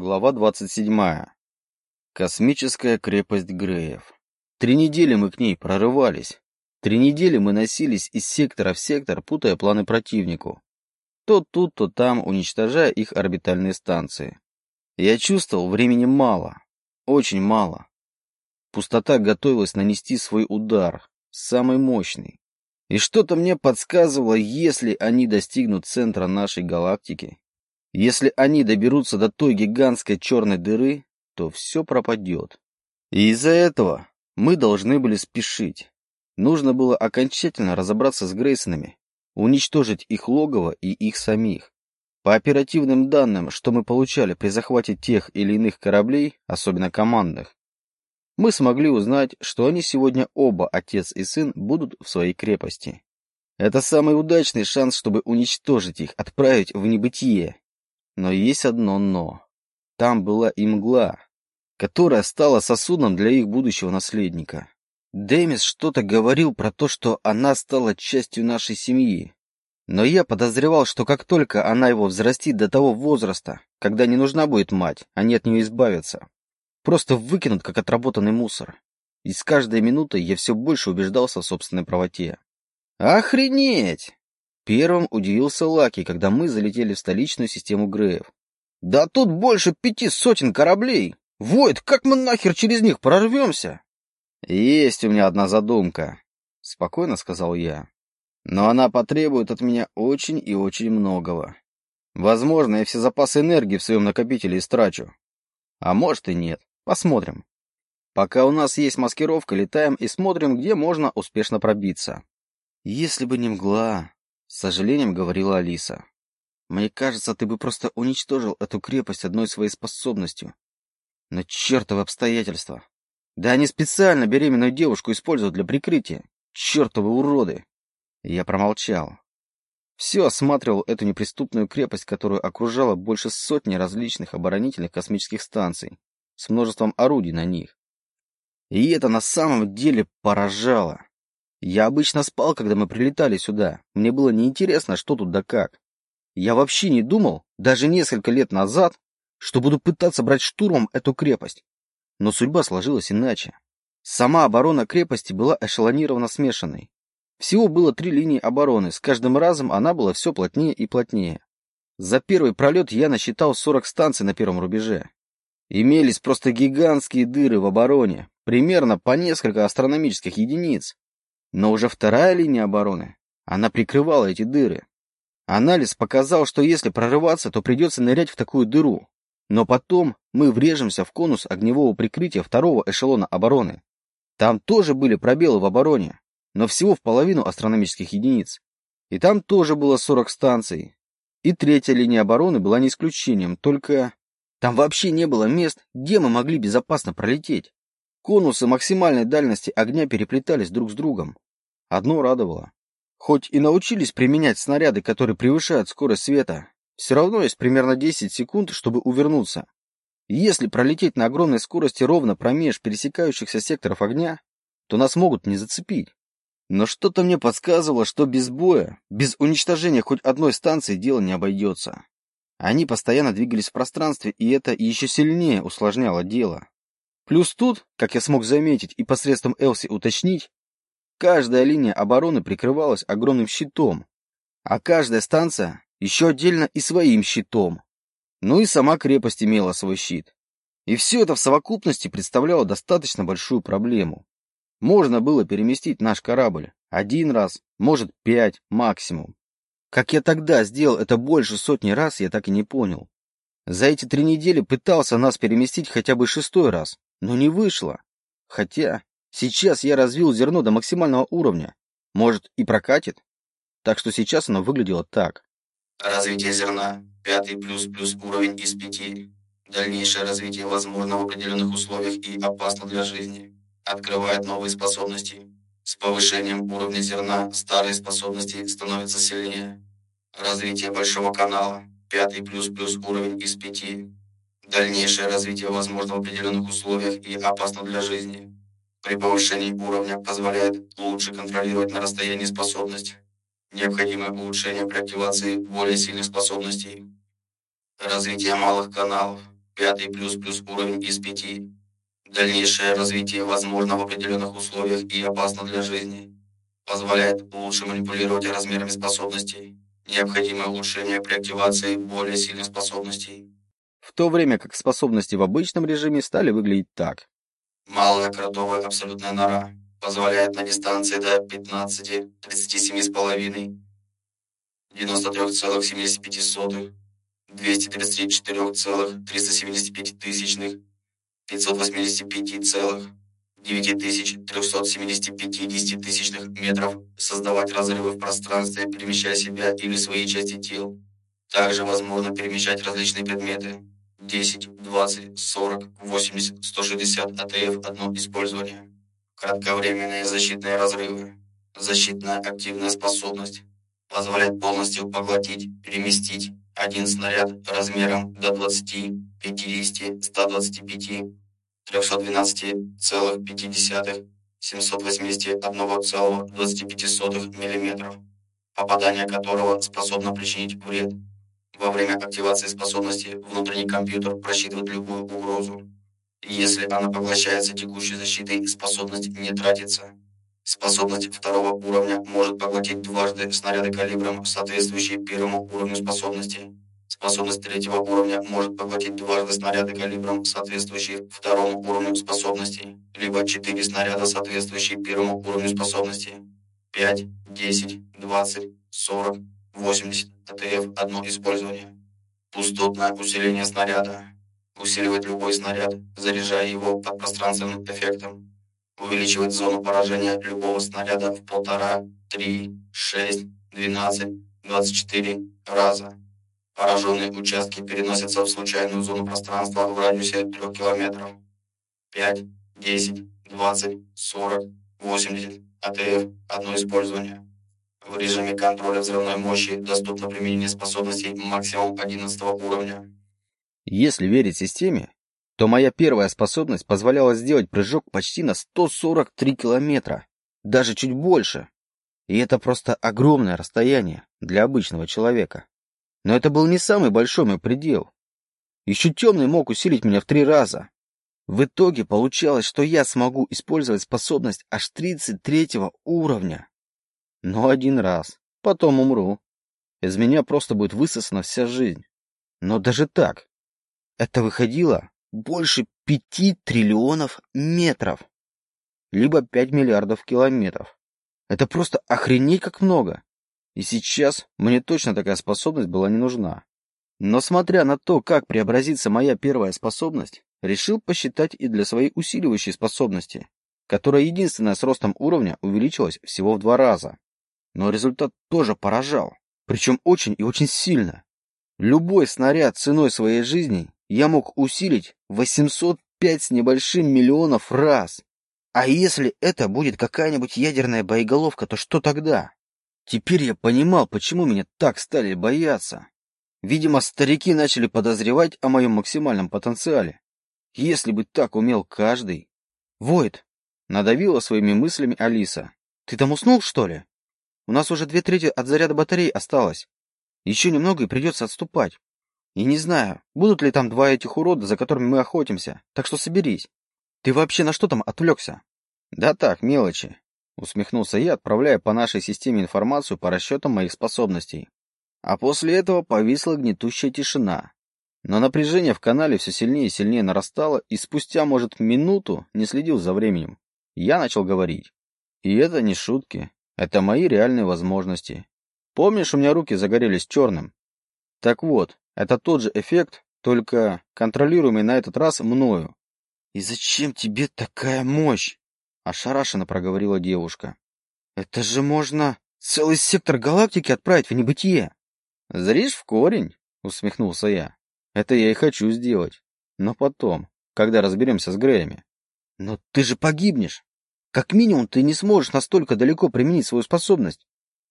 Глава 27. Космическая крепость Греев. Три недели мы к ней прорывались. Три недели мы носились из сектора в сектор, путая планы противнику. То тут, то там, уничтожая их орбитальные станции. Я чувствовал, времени мало. Очень мало. Пустота готовилась нанести свой удар, самый мощный. И что-то мне подсказывало, если они достигнут центра нашей галактики, если они доберутся до той гигантской черной дыры, то все пропадет. И из-за этого мы должны были спешить. Нужно было окончательно разобраться с Грейсонами, уничтожить их логово и их самих. По оперативным данным, что мы получали при захвате тех или иных кораблей, особенно командных, мы смогли узнать, что они сегодня оба, отец и сын, будут в своей крепости. Это самый удачный шанс, чтобы уничтожить их, отправить в небытие. Но есть одно «но». Там была и мгла, которая стала сосудом для их будущего наследника. Дэмис что-то говорил про то, что она стала частью нашей семьи. Но я подозревал, что как только она его взрастит до того возраста, когда не нужна будет мать, они от нее избавятся. Просто выкинут, как отработанный мусор. И с каждой минутой я все больше убеждался в собственной правоте. «Охренеть!» Первым удивился Лаки, когда мы залетели в столичную систему Греев. «Да тут больше пяти сотен кораблей! Войд, как мы нахер через них прорвемся?» «Есть у меня одна задумка», — спокойно сказал я. «Но она потребует от меня очень и очень многого. Возможно, я все запасы энергии в своем накопителе истрачу. А может и нет. Посмотрим. Пока у нас есть маскировка, летаем и смотрим, где можно успешно пробиться. Если бы не мгла, с сожалением говорила Алиса. Мне кажется, ты бы просто уничтожил эту крепость одной своей способностью. Но чертовы обстоятельства. Да они специально беременную девушку используют для прикрытия. Чертовы уроды. Я промолчал. Все осматривал эту неприступную крепость, которую окружало больше сотни различных оборонительных космических станций с множеством орудий на них. И это на самом деле поражало. Я обычно спал, когда мы прилетали сюда. Мне было неинтересно, что тут да как. Я вообще не думал, даже несколько лет назад, что буду пытаться брать штурмом эту крепость. Но судьба сложилась иначе. Сама оборона крепости была эшелонирована смешанной. Всего было три линии обороны, с каждым разом она была все плотнее и плотнее. За первый пролет я насчитал 40 станций на первом рубеже. Имелись просто гигантские дыры в обороне, примерно по несколько астрономических единиц. Но уже вторая линия обороны, она прикрывала эти дыры. Анализ показал, что если прорываться, то придется нырять в такую дыру. Но потом мы врежемся в конус огневого прикрытия второго эшелона обороны. Там тоже были пробелы в обороне, но всего в половину астрономических единиц. И там тоже было 40 станций. И третья линия обороны была не исключением, только там вообще не было мест, где мы могли безопасно пролететь. Конусы максимальной дальности огня переплетались друг с другом. Одно радовало. Хоть и научились применять снаряды, которые превышают скорость света, все равно есть примерно 10 секунд, чтобы увернуться. если пролететь на огромной скорости ровно промеж пересекающихся секторов огня, то нас могут не зацепить. Но что-то мне подсказывало, что без боя, без уничтожения хоть одной станции дело не обойдется. Они постоянно двигались в пространстве, и это еще сильнее усложняло дело. Плюс тут, как я смог заметить и посредством Элси уточнить, каждая линия обороны прикрывалась огромным щитом, а каждая станция еще отдельно и своим щитом. Ну и сама крепость имела свой щит. И все это в совокупности представляло достаточно большую проблему. Можно было переместить наш корабль один раз, может пять максимум. Как я тогда сделал это больше сотни раз, я так и не понял. За эти три недели пытался нас переместить хотя бы шестой раз, но не вышло. Хотя сейчас я развил зерно до максимального уровня. Может и прокатит. Так что сейчас оно выглядело так. Развитие зерна. Пятый плюс плюс уровень из пяти. Дальнейшее развитие возможно в определенных условиях и опасно для жизни. Открывает новые способности. С повышением уровня зерна старые способности становятся сильнее. Развитие большого канала. Пятый плюс плюс уровень из пяти. Дальнейшее развитие возможно в определенных условиях и опасно для жизни. При повышении уровня позволяет лучше контролировать на расстоянии способность. Необходимое улучшение при активации более сильных способностей. Развитие малых каналов. Пятый плюс плюс уровень из пяти. Дальнейшее развитие возможно в определенных условиях и опасно для жизни. Позволяет лучше манипулировать размерами способностей. Необходимое улучшение при активации более сильных способностей. В то время как способности в обычном режиме стали выглядеть так. Малая кротовая абсолютная нора позволяет на дистанции до 15, 37,5, 93,75, 234,375 тысячных, 585 целых, 9375 тысячных метров создавать разрывы в пространстве, перемещая себя или свои части тел. Также возможно перемещать различные предметы. 10, 20, 40, 80, 160 АТФ одно использование. Кратковременные защитные разрывы. Защитная активная способность. Позволяет полностью поглотить, переместить один снаряд размером до 20, 50, 125, 312,5, 781,25 мм, попадание которого способно причинить вред. Во время активации способности внутренний компьютер просчитывает любую угрозу. Если она поглощается текущей защитой, способность не тратится. Способность второго уровня может поглотить дважды снаряды калибром, соответствующие первому уровню способности. Способность третьего уровня может поглотить дважды снаряды калибром, соответствующие второму уровню способности, либо четыре снаряда, соответствующие первому уровню способности. 5, 10, 20, 40, 80 АТФ одно использование. Пустотное усиление снаряда. Усиливает любой снаряд, заряжая его под пространственным эффектом. Увеличивает зону поражения любого снаряда в полтора, три, шесть, двенадцать, двадцать четыре раза. Пораженные участки переносятся в случайную зону пространства в радиусе 3 километров. 5, 10, 20, 40, 80 АТФ одно использование. В режиме контроля взрывной мощи доступно применение способностей максимум 11 уровня. Если верить системе, то моя первая способность позволяла сделать прыжок почти на 143 километра, даже чуть больше. И это просто огромное расстояние для обычного человека. Но это был не самый большой мой предел. Еще темный мог усилить меня в три раза. В итоге получалось, что я смогу использовать способность аж 33 уровня. Но один раз. Потом умру. Из меня просто будет высосана вся жизнь. Но даже так. Это выходило больше пяти триллионов метров. Либо пять миллиардов километров. Это просто охренеть как много. И сейчас мне точно такая способность была не нужна. Но смотря на то, как преобразится моя первая способность, решил посчитать и для своей усиливающей способности, которая единственная с ростом уровня увеличилась всего в два раза. Но результат тоже поражал, причем очень и очень сильно. Любой снаряд ценой своей жизни я мог усилить 805 с небольшим миллионов раз. А если это будет какая-нибудь ядерная боеголовка, то что тогда? Теперь я понимал, почему меня так стали бояться. Видимо, старики начали подозревать о моем максимальном потенциале. Если бы так умел каждый... Войд, надавила своими мыслями Алиса. Ты там уснул, что ли? У нас уже две трети от заряда батарей осталось. Еще немного и придется отступать. И не знаю, будут ли там два этих урода, за которыми мы охотимся, так что соберись. Ты вообще на что там отвлекся? Да так, мелочи. Усмехнулся я, отправляя по нашей системе информацию по расчетам моих способностей. А после этого повисла гнетущая тишина. Но напряжение в канале все сильнее и сильнее нарастало, и спустя, может, минуту не следил за временем. Я начал говорить. И это не шутки. Это мои реальные возможности. Помнишь, у меня руки загорелись черным? Так вот, это тот же эффект, только контролируемый на этот раз мною. «И зачем тебе такая мощь?» — ошарашенно проговорила девушка. «Это же можно целый сектор галактики отправить в небытие!» «Зришь в корень?» — усмехнулся я. «Это я и хочу сделать. Но потом, когда разберемся с Греями». «Но ты же погибнешь!» Как минимум, ты не сможешь настолько далеко применить свою способность.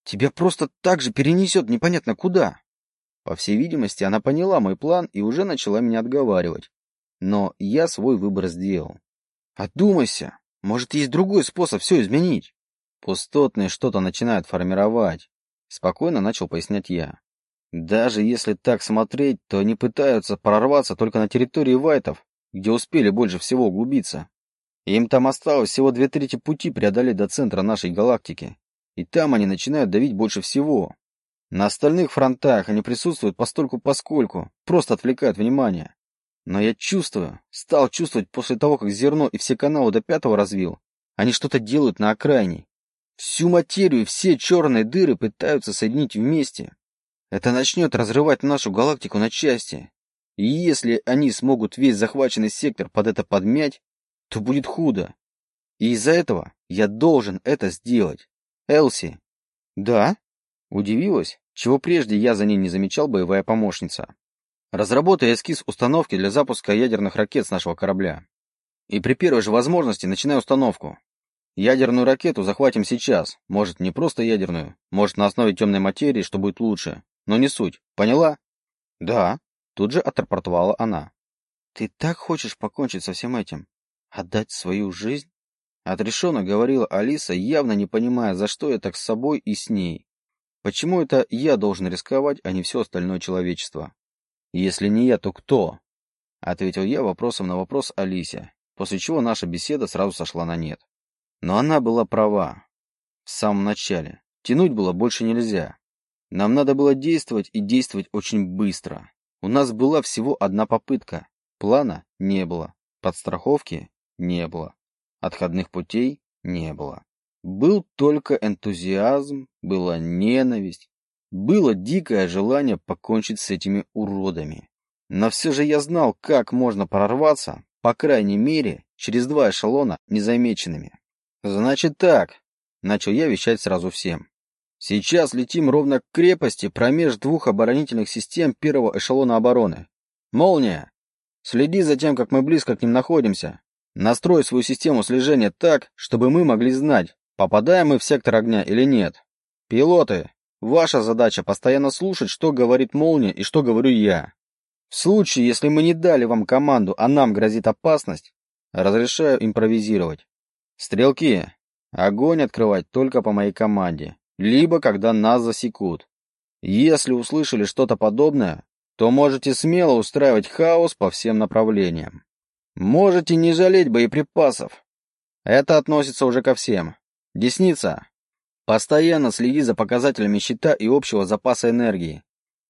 Тебя просто так же перенесет непонятно куда. По всей видимости, она поняла мой план и уже начала меня отговаривать. Но я свой выбор сделал. Одумайся, может, есть другой способ все изменить. Пустотные что-то начинают формировать. Спокойно начал пояснять я. Даже если так смотреть, то они пытаются прорваться только на территории Вайтов, где успели больше всего углубиться. Им там осталось всего две трети пути преодолеть до центра нашей галактики. И там они начинают давить больше всего. На остальных фронтах они присутствуют постольку-поскольку, просто отвлекают внимание. Но я чувствую, стал чувствовать после того, как зерно и все каналы до пятого развил, они что-то делают на окраине. Всю материю и все черные дыры пытаются соединить вместе. Это начнет разрывать нашу галактику на части. И если они смогут весь захваченный сектор под это подмять, то будет худо. И из-за этого я должен это сделать. Элси. Да? Удивилась, чего прежде я за ней не замечал боевая помощница. Разработай эскиз установки для запуска ядерных ракет с нашего корабля. И при первой же возможности начинай установку. Ядерную ракету захватим сейчас. Может, не просто ядерную, может, на основе темной материи, что будет лучше. Но не суть. Поняла? Да. Тут же отрапортовала она. Ты так хочешь покончить со всем этим? Отдать свою жизнь? Отрешенно говорила Алиса, явно не понимая, за что я так с собой и с ней. Почему это я должен рисковать, а не все остальное человечество? Если не я, то кто? Ответил я вопросом на вопрос Алисе, после чего наша беседа сразу сошла на нет. Но она была права. В самом начале. Тянуть было больше нельзя. Нам надо было действовать и действовать очень быстро. У нас была всего одна попытка. Плана не было. Подстраховки не было. Отходных путей не было. Был только энтузиазм, была ненависть, было дикое желание покончить с этими уродами. Но все же я знал, как можно прорваться, по крайней мере, через два эшелона незамеченными. Значит так, начал я вещать сразу всем. Сейчас летим ровно к крепости промеж двух оборонительных систем первого эшелона обороны. Молния! Следи за тем, как мы близко к ним находимся. Настрой свою систему слежения так, чтобы мы могли знать, попадаем мы в сектор огня или нет. Пилоты, ваша задача постоянно слушать, что говорит молния и что говорю я. В случае, если мы не дали вам команду, а нам грозит опасность, разрешаю импровизировать. Стрелки, огонь открывать только по моей команде, либо когда нас засекут. Если услышали что-то подобное, то можете смело устраивать хаос по всем направлениям. Можете не жалеть боеприпасов. Это относится уже ко всем. Десница. Постоянно следи за показателями щита и общего запаса энергии.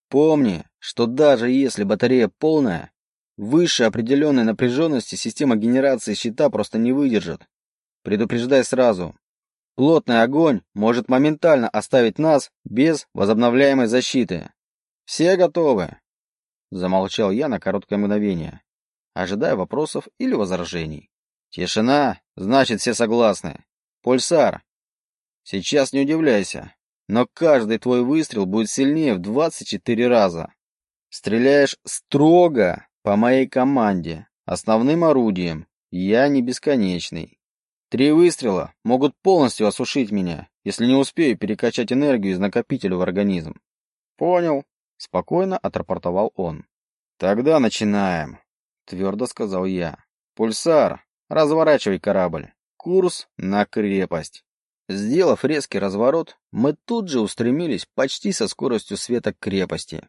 Помни, что даже если батарея полная, выше определенной напряженности система генерации щита просто не выдержит. Предупреждай сразу. Плотный огонь может моментально оставить нас без возобновляемой защиты. Все готовы? Замолчал я на короткое мгновение ожидая вопросов или возражений. Тишина, значит, все согласны. Пульсар. Сейчас не удивляйся, но каждый твой выстрел будет сильнее в 24 раза. Стреляешь строго по моей команде, основным орудием. Я не бесконечный. Три выстрела могут полностью осушить меня, если не успею перекачать энергию из накопителя в организм. Понял, спокойно отрапортовал он. Тогда начинаем твердо сказал я. «Пульсар, разворачивай корабль. Курс на крепость». Сделав резкий разворот, мы тут же устремились почти со скоростью света к крепости.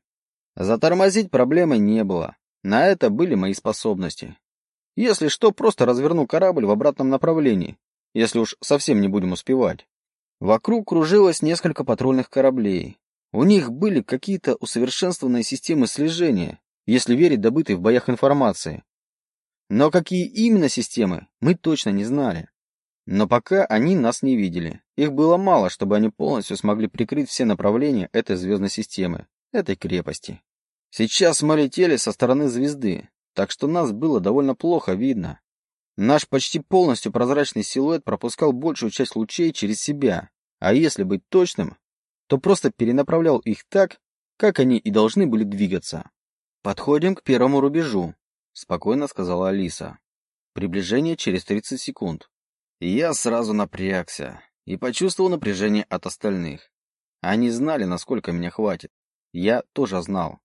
Затормозить проблемы не было. На это были мои способности. Если что, просто разверну корабль в обратном направлении, если уж совсем не будем успевать. Вокруг кружилось несколько патрульных кораблей. У них были какие-то усовершенствованные системы слежения, если верить добытой в боях информации. Но какие именно системы, мы точно не знали. Но пока они нас не видели. Их было мало, чтобы они полностью смогли прикрыть все направления этой звездной системы, этой крепости. Сейчас мы летели со стороны звезды, так что нас было довольно плохо видно. Наш почти полностью прозрачный силуэт пропускал большую часть лучей через себя, а если быть точным, то просто перенаправлял их так, как они и должны были двигаться. «Подходим к первому рубежу», — спокойно сказала Алиса. «Приближение через 30 секунд». я сразу напрягся и почувствовал напряжение от остальных. Они знали, насколько меня хватит. Я тоже знал.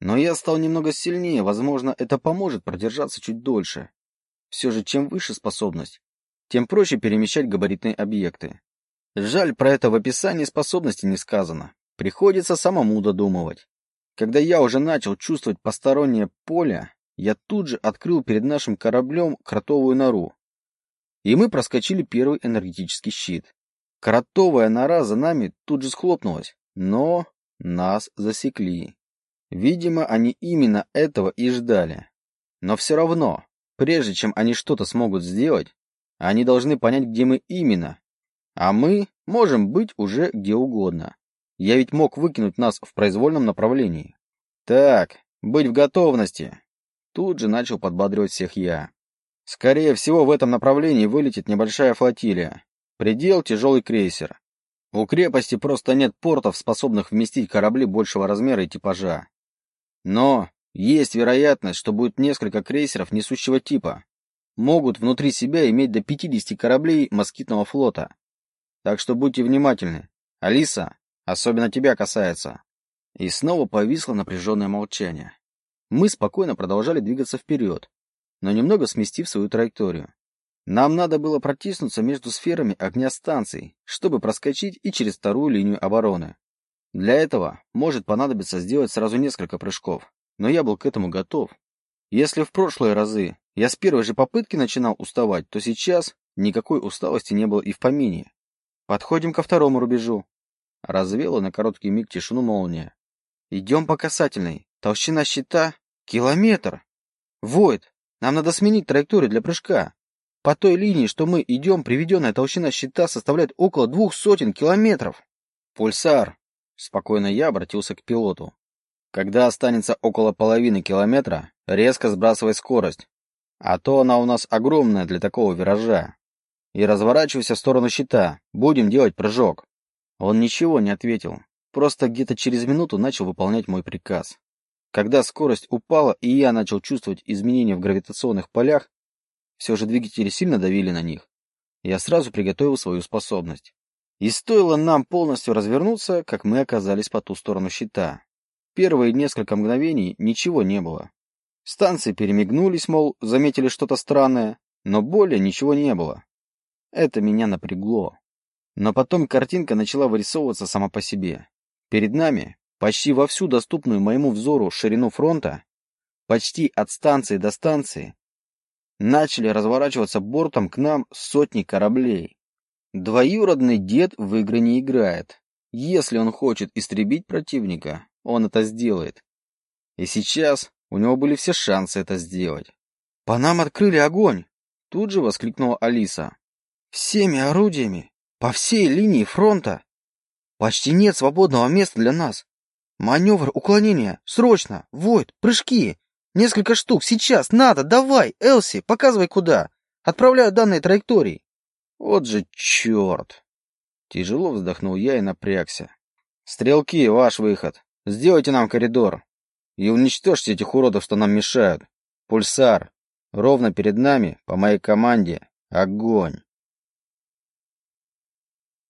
Но я стал немного сильнее, возможно, это поможет продержаться чуть дольше. Все же, чем выше способность, тем проще перемещать габаритные объекты. Жаль, про это в описании способности не сказано. Приходится самому додумывать. Когда я уже начал чувствовать постороннее поле, я тут же открыл перед нашим кораблем кротовую нору. И мы проскочили первый энергетический щит. Кротовая нора за нами тут же схлопнулась, но нас засекли. Видимо, они именно этого и ждали. Но все равно, прежде чем они что-то смогут сделать, они должны понять, где мы именно. А мы можем быть уже где угодно. Я ведь мог выкинуть нас в произвольном направлении. Так, быть в готовности. Тут же начал подбадривать всех я. Скорее всего, в этом направлении вылетит небольшая флотилия. Предел — тяжелый крейсер. У крепости просто нет портов, способных вместить корабли большего размера и типажа. Но есть вероятность, что будет несколько крейсеров несущего типа. Могут внутри себя иметь до 50 кораблей москитного флота. Так что будьте внимательны. Алиса, особенно тебя касается. И снова повисло напряженное молчание. Мы спокойно продолжали двигаться вперед, но немного сместив свою траекторию. Нам надо было протиснуться между сферами огня станций, чтобы проскочить и через вторую линию обороны. Для этого может понадобиться сделать сразу несколько прыжков, но я был к этому готов. Если в прошлые разы я с первой же попытки начинал уставать, то сейчас никакой усталости не было и в помине. Подходим ко второму рубежу. Развела на короткий миг тишину молния. Идем по касательной. Толщина щита — километр. Войд, нам надо сменить траекторию для прыжка. По той линии, что мы идем, приведенная толщина щита составляет около двух сотен километров. Пульсар, Спокойно я обратился к пилоту. Когда останется около половины километра, резко сбрасывай скорость. А то она у нас огромная для такого виража. И разворачивайся в сторону щита. Будем делать прыжок. Он ничего не ответил. Просто где-то через минуту начал выполнять мой приказ. Когда скорость упала, и я начал чувствовать изменения в гравитационных полях, все же двигатели сильно давили на них, я сразу приготовил свою способность. И стоило нам полностью развернуться, как мы оказались по ту сторону щита. Первые несколько мгновений ничего не было. Станции перемигнулись, мол, заметили что-то странное, но более ничего не было. Это меня напрягло. Но потом картинка начала вырисовываться сама по себе. Перед нами, почти во всю доступную моему взору ширину фронта, почти от станции до станции, начали разворачиваться бортом к нам сотни кораблей. Двоюродный дед в игры не играет. Если он хочет истребить противника, он это сделает. И сейчас у него были все шансы это сделать. «По нам открыли огонь!» Тут же воскликнула Алиса. «Всеми орудиями! По всей линии фронта! Почти нет свободного места для нас! Маневр уклонения! Срочно! Войд! Прыжки! Несколько штук! Сейчас! Надо! Давай! Элси! Показывай куда! Отправляю данные траектории!» Вот же черт! Тяжело вздохнул я и напрягся. Стрелки, ваш выход. Сделайте нам коридор. И уничтожьте этих уродов, что нам мешают. Пульсар. Ровно перед нами, по моей команде, огонь.